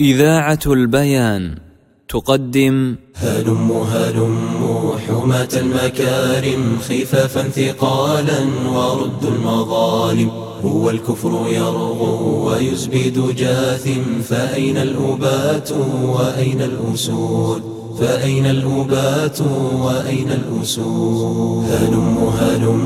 إذاعة البيان تقدم هلم هلم حماة المكارم خفافا ثقالا ورد المظالم. هو الكفر يرغو ويزبد جاثم فأين الأبات وأين الأسود؟ فأين الأبات وأين الأسود؟ هلم هلم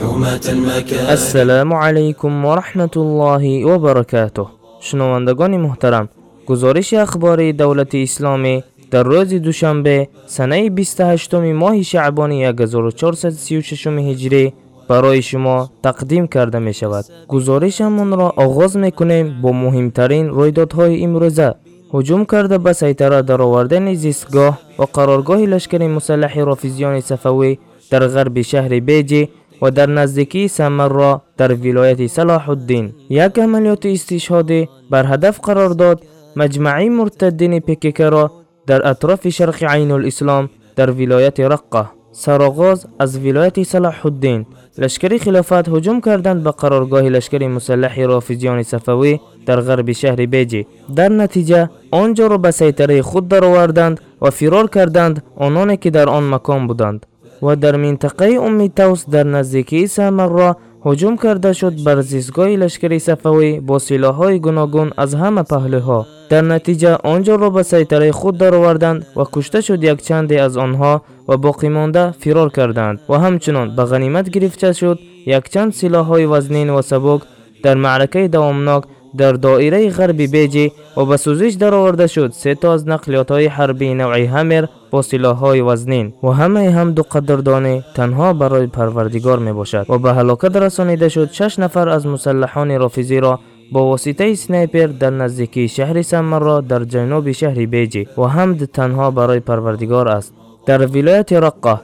حماة المكارم. السلام علیکم و رحمت الله و برکاته شنوندگان محترم. گزارش اخباری دولت اسلامی در روز دوشنبه سنه 28 ماه شعبان 1436 هجری برای شما تقدیم کرده می شود. گزارشمان را آغاز می کنیم با مهمترین رویدادهای امروزه. هجوم کرده به سیطره در آوردن زیستگاه و قرارگاه لشکر مسلح رافیزیان صفوی در غرب شهر بیجی و در نزدیکی سمر در ولایت صلاح الدین. یک عملیات استشهادی بر هدف قرار داد مجمعی مرتدین پکیکه را در أطراف شرق عین الإسلام در ولایت رقة. سرآغاز از ولایت صلاح الدین لشکر خلافت هجوم کردند به قرارگاه لشکر مسلح رافیزیان صفوی در غرب شهر بیجی. در نتیجه آنجا را به سیطره خود درآوردند و فرار کردند آنانی که در آن مکان بودند. و در منطقه امی توس در نزدیکی سمر هجوم ҳуҷум карда шуд бар зизгоҳи лашкари сафавӣ бо силоҳҳои гуногун аз ҳама паҳлӯҳо. дар натиҷа он ҷоро ба сайтараи худ дароварданд ва кушта шуд якчанде аз онҳо ва боқимонда фирор карданд. ва ҳамчунон ба ғанимат гирифта шуд якчанд силоҳҳои вазнин ва сабук дар маъракаи давомнок дар доираи ғарби беҷӣ ва ба сӯзиш дароварда шуд. Се то аз нақлиётҳои ҳарбии навъи ҳамер бо силоҳҳои вазнин. Ва ҳамаи ҳамду қадрдонӣ танҳо барои парвардигор мебошад. Ва ба ҳалокат расонида шуд шаш нафар аз мусаллаҳони рофизиро бо воситаи снайпер дар наздикии шаҳри самарро дар ҷануби шаҳри беҷӣ ва ҳамд танҳо барои парвардигор аст. Дар вилояти раққа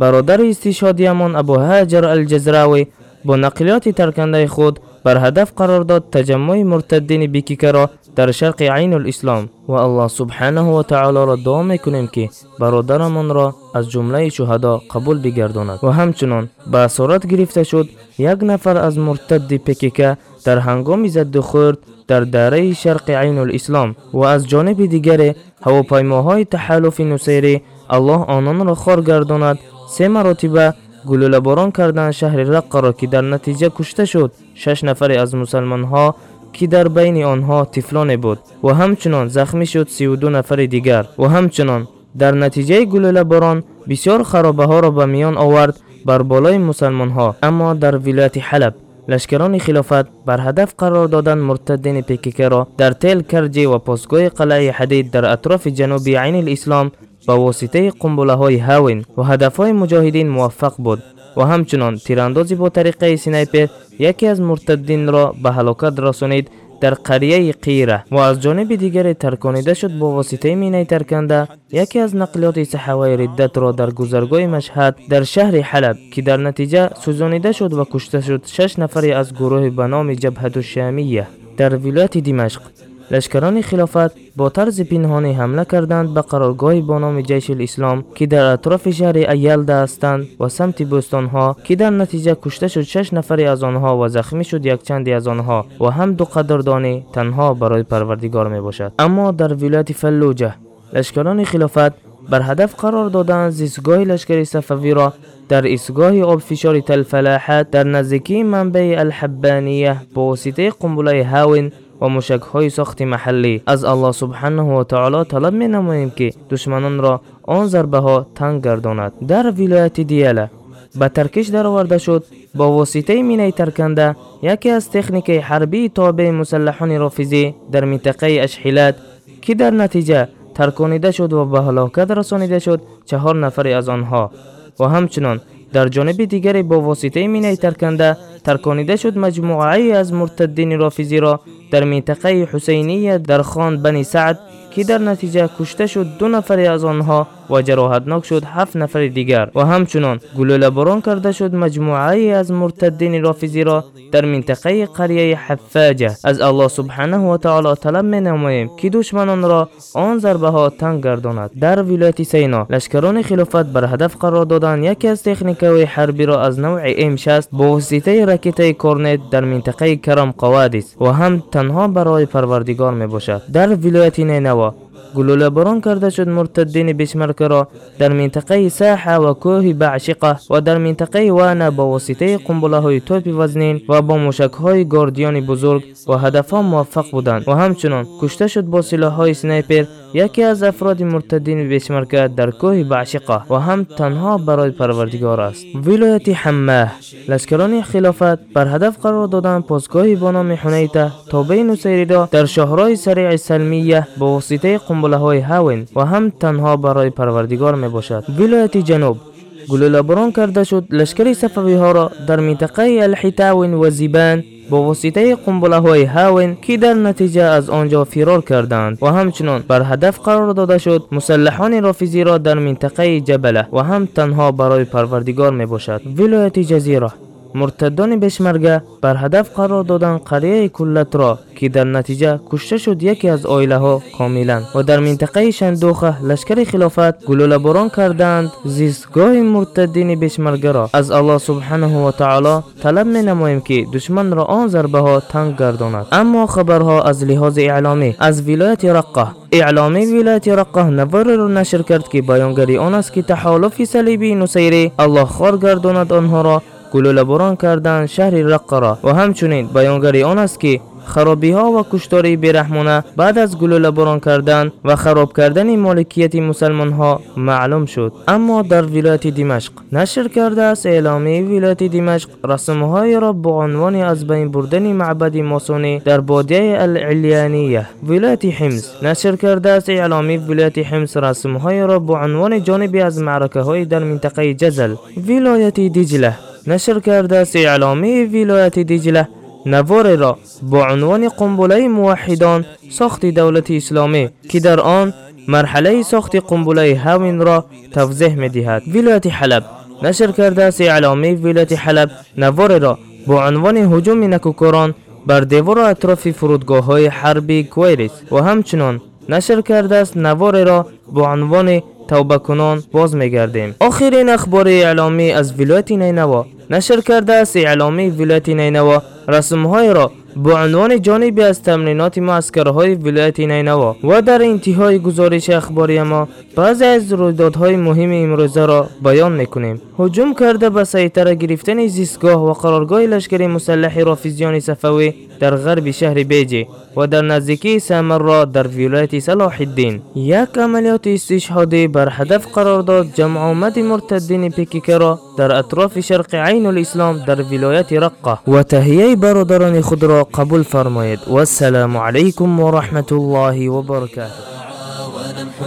бародари истишҳодиамон абу ҳаҷар алҷазравӣ бо нақлиёти таркандаи худ бар ҳадаф қарор дод таҷаммӯи муртаддини бикикаро дар шарқи айнулислом ва аллоҳ субҳанаҳу ватаолоро дуо мекунем ки бародарамонро аз ҷумлаи шуҳадо қабул бигардонад ва ҳамчунон ба асорат гирифта шуд як нафар аз муртадди пекика дар ҳангоми заддухӯрд дар дараи шарқи айнулислом ва аз ҷониби дигаре ҳавопаймоҳои таҳаллуфи нусайрӣ аллоҳ ононро хор гардонад се маротиба گلوله باران کردن شهر رقه را که در نتیجه کشته شد. شش نفر از مسلمان ها که در بین آنها تفلان بود. و همچنان زخمی شد سی و دو نفر دیگر. و همچنان در نتیجه گلوله باران بسیار خرابه ها را به میان آورد بر بالای مسلمان ها اما در ولایت حلب لشکران خلافت بر هدف قرار دادن مرتدین پیکیکه را در تل کرجی و پاسگاه قلعه حدید در اطراف جنوبی عین الاسلام ба воситаи қумбулаҳои ҳавин ва ҳадафҳои муҷоҳидин муваффақ буд ва ҳамчунон тирандозӣ бо тариқаи снайпер яке аз муртаддинро ба ҳалокат расонид дар қарияи қира ва аз ҷониби дигаре тарконида шуд бо воситаи минаи тарканда яке аз нақлиёти саҳаваи riddatро дар гузаргоҳи машҳад дар шаҳри ҳалаб ки дар натиҷа сӯзонида шуд ва кушта шуд шаш нафаре аз гурӯҳи ба номи ҷабҳатушамия. Дар вилояти димашқ در لشکران خلافت با طرز پنهانی حمله کردند به قرارگاه با نام جیش الاسلام که در اطراف شهر ایلده هستند و سمت بستان ها که در نتیجه کشته شد شش نفری از آنها و زخمی شد یک چندی از آنها و هم دو قدردانی تنها برای پروردگار می باشد اما در ولایت فلوجه لشکران خلافت بر هدف قرار دادن زیستگاه لشکر صفوی را در ایستگاه در و مشک های ساخت محلی. از الله سبحانه و تعالی طلب می نماییم که دشمنان را آن ضربه ها تنگ گرداند. در ولایت دیاله به ترکش درآورده شد با واسطه مینه ترکنده یکی از تکنیک حربی تابع مسلحان رافیزی در منطقه اشحیلات که در نتیجه ترکانیده شد و به هلاکت رسانیده شد چهار نفر از آنها. و همچنان در جانب دیگری با واسطه مینه ترکنده ترکانیده شد مجموعه از مرتدین رافیزی را در منطقه حسینیه در خان بنی سعد که در نتیجه کشته شد دو نفر از آنها و جراحتناک شد هفت نفر دیگر و همچنان گلوله باران کرده شد مجموعه از مرتدین رافیزی را در منطقه قریه حفاجه. از الله سبحانه و تعالی طلب می نماییم که دشمنان را آن ضربه ها تنگ گرداند. در ولایت سینا لشکران خلافت بر هدف قرار دادن. یکی از تکنیکهای حربی را از نوع M60 با واسطه رکت کورنت در منطقه کرم قوادیس و هم تنها برای پروردگار می باشد در ولایت نینوا гулӯлаборон карда шуд муртаддини бишмаркаро дар минтақаи саҳа ва кӯҳи баъшиқа ва дар минтақаи вана бо воситаи қумбулаҳои тӯпи вазнин ва бо мушакҳои гордиёни бузург ба ҳадафҳо муваффақ буданд. ва ҳамчунон кушта шуд бо силоҳҳои снайпер یکی از افراد مرتدین بشمرکه در کوه بعشقه و هم تنها برای پروردگار است. ولایت حمه لشکران خلافت بر هدف قرار دادن پاسگاهی با نام حنیته تابع نصیری را در شهرهای سریع سلمیه با واسطه قنبله های هاون و هم تنها برای پروردگار می باشد ولایت جنوب. گلوله باران کرده شد لشکر صفوی ها را در منطقه الحتاون و زیبان با واسطه قنبله های هاون که در نتیجه از آنجا فرار کردند و همچنان بر هدف قرار داده شد مسلحان رافیزی را در منطقه جبله و هم تنها برای پروردگار می باشد ولایت جزیره مرتدان بشمرگه بر هدف قرار دادن قریه کلت را که در نتیجه کشته شد یکی از آیله ها کاملا و در منطقه شندوخه لشکر خلافت گلوله باران کردند زیستگاه مرتدین بشمرگه را از الله سبحانه و تعالی طلب می نماییم که دشمن را آن ضربه ها تنگ گرداند اما خبرها از لحاظ اعلامی از ولایت رقه اعلامی ولایت رقه نوار را نشر کرد که بیانگری آن است که تحالف صلیبی نصیری الله خوار گرداند آنها را گلوله باران کردن شهر رقه را. و همچنین بیانگری آن است که خرابی ها و کشتاری بیرحمانه بعد از گلوله باران کردن و خراب کردن مالکیت مسلمان ها معلوم شد. اما در ولایت دمشق نشر کرده است اعلامی ولایت دمشق رسم های را با عنوان از بین بردن معبد ماسونی در بادیه العلیانیه. ولایت حمص نشر کرده است اعلامی ولایت حمص رسم های را با عنوان جانبی از معرکه های در منطقه جزل. ولایت دجله نشر کرده است اعلامی ولایت دجله نوار را با عنوان قنبله موحدان ساخت دولت اسلامی که در آن مرحله ساخت قنبله هاوین را توضیح می دهد ولایت حلب. نشر کرده است اعلامی ولایت حلب نوار را با عنوان هجوم نکوکوران بر دیوار اطراف فرودگاه های حربی کویریس. و همچنان نشر کرده است نوار را با عنوان توبه کنان باز میگردیم. آخرین اخبار اعلامی از ولایت نینوا. نشر کرده است اعلامی ولایت نینوا رسمهای را با عنوان جانبی از تمرینات معسکرهای ولایت نینوا و در انتهای گزارش اخباری ما بعضی از رویدادهای مهم امروزه را بیان می‌کنیم. هجوم کرده به سیطره گرفتن زیستگاه و قرارگاه لشکر مسلح رافیزیان صفوی در غرب شهر بیجی و در نزدیکی را در ولایت صلاح الدین. یک عملیات استشهادی بر هدف قرار داد جمع آمد مرتدین پیکیکه را در اطراف شرق عین الاسلام در ولایت رقه. و تهیه برادران خود را قبول فرمایید و السلام علیکم و رحمت الله و برکاته.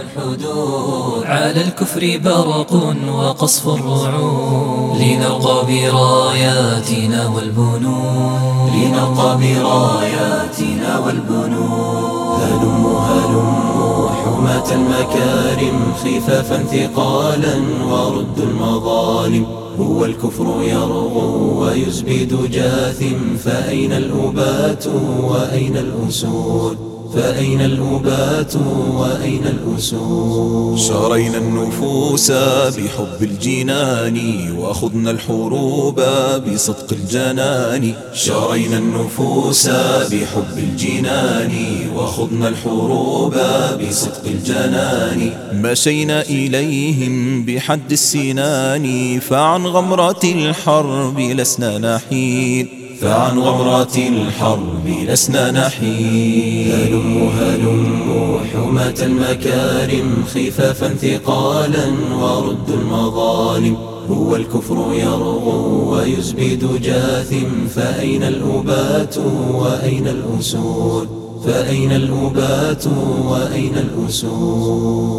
الحدود على الكفر برق وقصف الرعود لنرقى براياتنا والبنود لنرقى براياتنا والبنود هلم هلم حماة المكارم. خفافا ثقالا ورد المظالم. هو الكفر يرغو ويزبد جاثم. فأين الأبات وأين الأسود؟ فأين الأبات وأين الأسود؟ شرينا النفوس بحب الجنان وخضنا الحروب بصدق الجنان. شرينا النفوس بحب الجنان وخضنا الحروب بصدق الجنان. مشينا إليهم بحد السنان فعن غمرة الحرب لسنا نحيد فعن غمرات الحرب لسنا نحيد هلم هلم حماة المكارم خفافا ثقالا ورد المظالم. هو الكفر يرغو ويزبد جاثم فأين الأبات وأين الأسود؟ فأين الأبات وأين الأسود؟